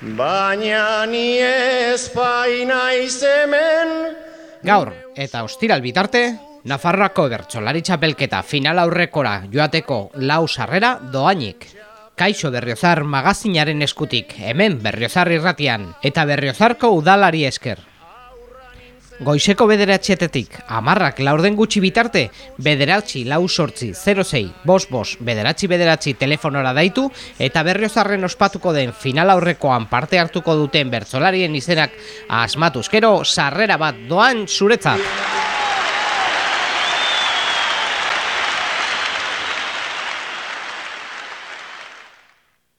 baina ni ez baina izemen. Gaur, eta ostiral bitarte, Nafarroako bertsolari txapelketa final aurrekora joateko lau sarrera doainik. Kaixo Berriozar magazinaren eskutik, hemen Berriozar irratian, eta Berriozarko udalari esker. Goizeko bederatxetetik, amarrak laurden gutxi bitarte, bederatxi lau sortzi 06 bos bos bederatxi bederatxi telefonora daitu eta berriozarren ospatuko den final aurrekoan parte hartuko duten bertzolarien izenak asmatuzkero sarrera bat doan zuretzat.